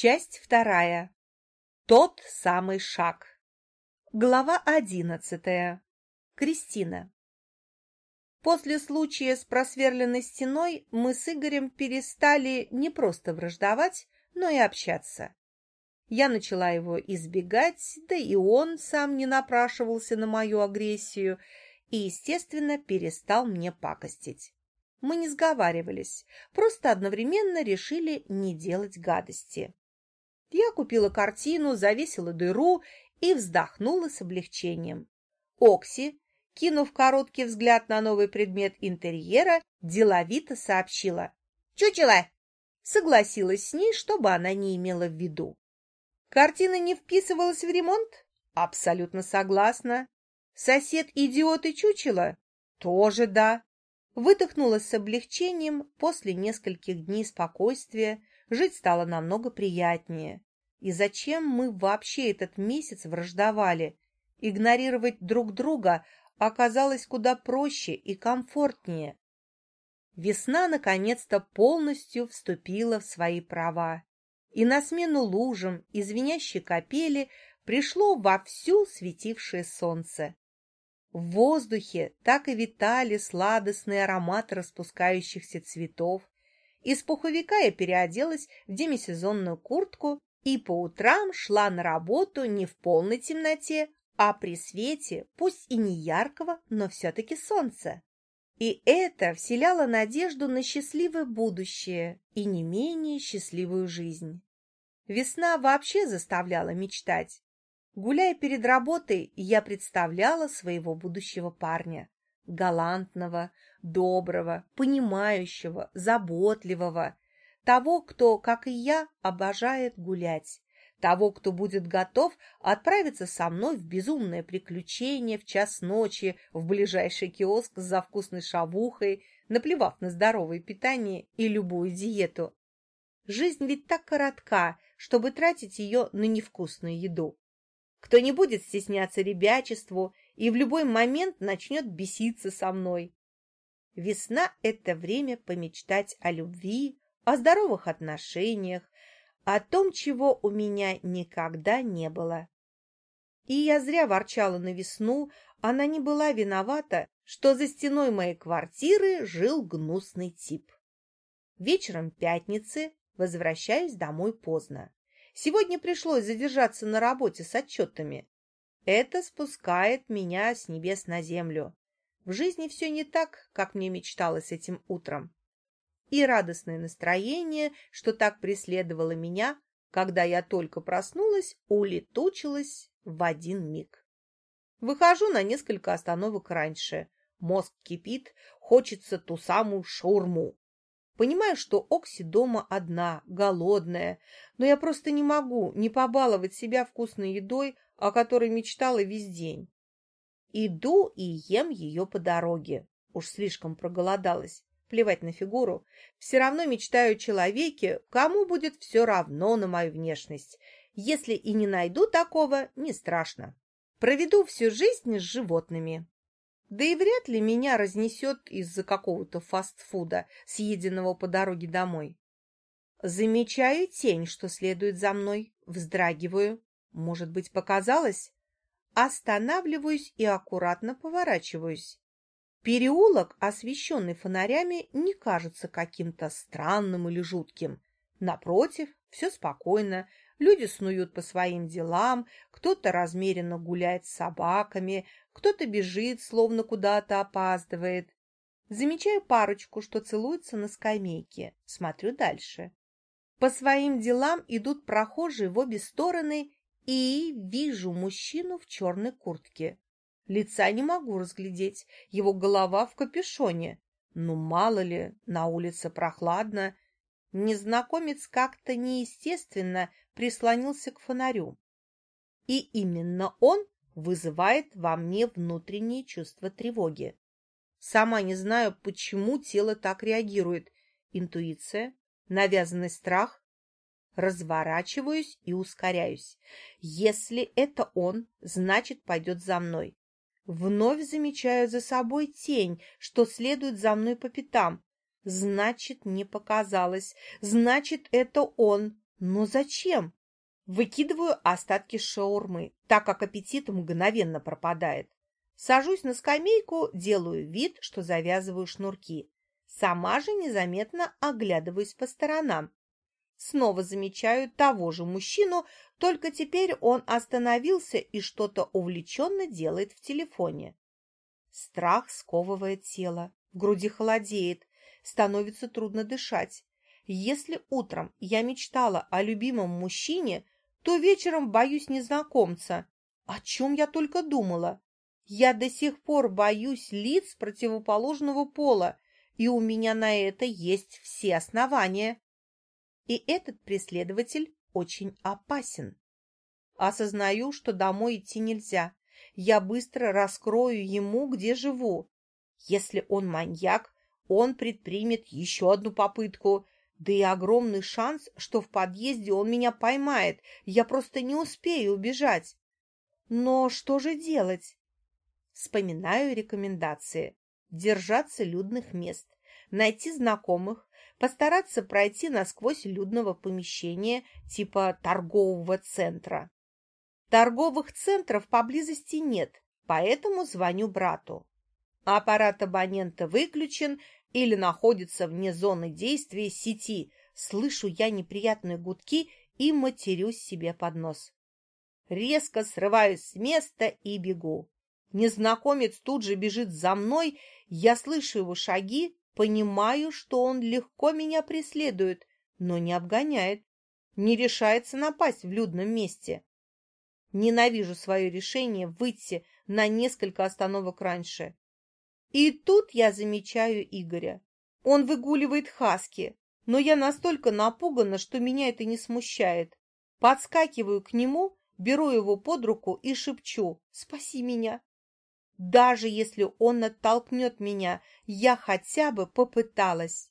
Часть вторая. Тот самый шаг. Глава одиннадцатая. Кристина. После случая с просверленной стеной мы с Игорем перестали не просто враждовать, но и общаться. Я начала его избегать, да и он сам не напрашивался на мою агрессию и, естественно, перестал мне пакостить. Мы не сговаривались, просто одновременно решили не делать гадости. Я купила картину, завесила дыру и вздохнула с облегчением. Окси, кинув короткий взгляд на новый предмет интерьера, деловито сообщила. «Чучело!» Согласилась с ней, чтобы она не имела в виду. Картина не вписывалась в ремонт? Абсолютно согласна. Сосед идиот и чучело? Тоже да. Выдохнула с облегчением после нескольких дней спокойствия, жить стало намного приятнее. И зачем мы вообще этот месяц враждовали? Игнорировать друг друга оказалось куда проще и комфортнее. Весна наконец-то полностью вступила в свои права, и на смену лужам и звенящей капели пришло вовсю светившее солнце. В воздухе так и витали сладостные ароматы распускающихся цветов. Из пуховика я переоделась в демисезонную куртку и по утрам шла на работу не в полной темноте, а при свете, пусть и не яркого, но все-таки солнца. И это вселяло надежду на счастливое будущее и не менее счастливую жизнь. Весна вообще заставляла мечтать. Гуляя перед работой, я представляла своего будущего парня. Галантного, доброго, понимающего, заботливого. Того, кто, как и я, обожает гулять. Того, кто будет готов отправиться со мной в безумное приключение в час ночи в ближайший киоск за вкусной шавухой, наплевав на здоровое питание и любую диету. Жизнь ведь так коротка, чтобы тратить ее на невкусную еду кто не будет стесняться ребячеству и в любой момент начнет беситься со мной. Весна — это время помечтать о любви, о здоровых отношениях, о том, чего у меня никогда не было. И я зря ворчала на весну, она не была виновата, что за стеной моей квартиры жил гнусный тип. Вечером пятницы возвращаюсь домой поздно. Сегодня пришлось задержаться на работе с отчетами. Это спускает меня с небес на землю. В жизни все не так, как мне мечталось этим утром. И радостное настроение, что так преследовало меня, когда я только проснулась, улетучилось в один миг. Выхожу на несколько остановок раньше. Мозг кипит, хочется ту самую шаурму. Понимаю, что Окси дома одна, голодная, но я просто не могу не побаловать себя вкусной едой, о которой мечтала весь день. Иду и ем ее по дороге. Уж слишком проголодалась. Плевать на фигуру. Все равно мечтаю о человеке, кому будет все равно на мою внешность. Если и не найду такого, не страшно. Проведу всю жизнь с животными. Да и вряд ли меня разнесет из-за какого-то фастфуда, съеденного по дороге домой. Замечаю тень, что следует за мной, вздрагиваю. Может быть, показалось? Останавливаюсь и аккуратно поворачиваюсь. Переулок, освещенный фонарями, не кажется каким-то странным или жутким. Напротив, все спокойно, Люди снуют по своим делам, кто-то размеренно гуляет с собаками, кто-то бежит, словно куда-то опаздывает. Замечаю парочку, что целуется на скамейке. Смотрю дальше. По своим делам идут прохожие в обе стороны, и вижу мужчину в черной куртке. Лица не могу разглядеть, его голова в капюшоне. Ну, мало ли, на улице прохладно. Незнакомец как-то неестественно прислонился к фонарю. И именно он вызывает во мне внутреннее чувство тревоги. Сама не знаю, почему тело так реагирует. Интуиция, навязанный страх. Разворачиваюсь и ускоряюсь. Если это он, значит, пойдет за мной. Вновь замечаю за собой тень, что следует за мной по пятам. Значит, не показалось. Значит, это он. Но зачем? Выкидываю остатки шаурмы, так как аппетит мгновенно пропадает. Сажусь на скамейку, делаю вид, что завязываю шнурки. Сама же незаметно оглядываюсь по сторонам. Снова замечаю того же мужчину, только теперь он остановился и что-то увлеченно делает в телефоне. Страх сковывает тело, в груди холодеет, становится трудно дышать. Если утром я мечтала о любимом мужчине, то вечером боюсь незнакомца. О чем я только думала? Я до сих пор боюсь лиц противоположного пола, и у меня на это есть все основания. И этот преследователь очень опасен. Осознаю, что домой идти нельзя. Я быстро раскрою ему, где живу. Если он маньяк, он предпримет еще одну попытку. Да и огромный шанс, что в подъезде он меня поймает. Я просто не успею убежать. Но что же делать? Вспоминаю рекомендации держаться людных мест, найти знакомых, постараться пройти насквозь людного помещения типа торгового центра. Торговых центров поблизости нет, поэтому звоню брату. Аппарат абонента выключен или находится вне зоны действия сети. Слышу я неприятные гудки и матерюсь себе под нос. Резко срываюсь с места и бегу. Незнакомец тут же бежит за мной, я слышу его шаги, понимаю, что он легко меня преследует, но не обгоняет, не решается напасть в людном месте. Ненавижу свое решение выйти на несколько остановок раньше. И тут я замечаю Игоря. Он выгуливает хаски, но я настолько напугана, что меня это не смущает. Подскакиваю к нему, беру его под руку и шепчу «Спаси меня!». Даже если он оттолкнет меня, я хотя бы попыталась.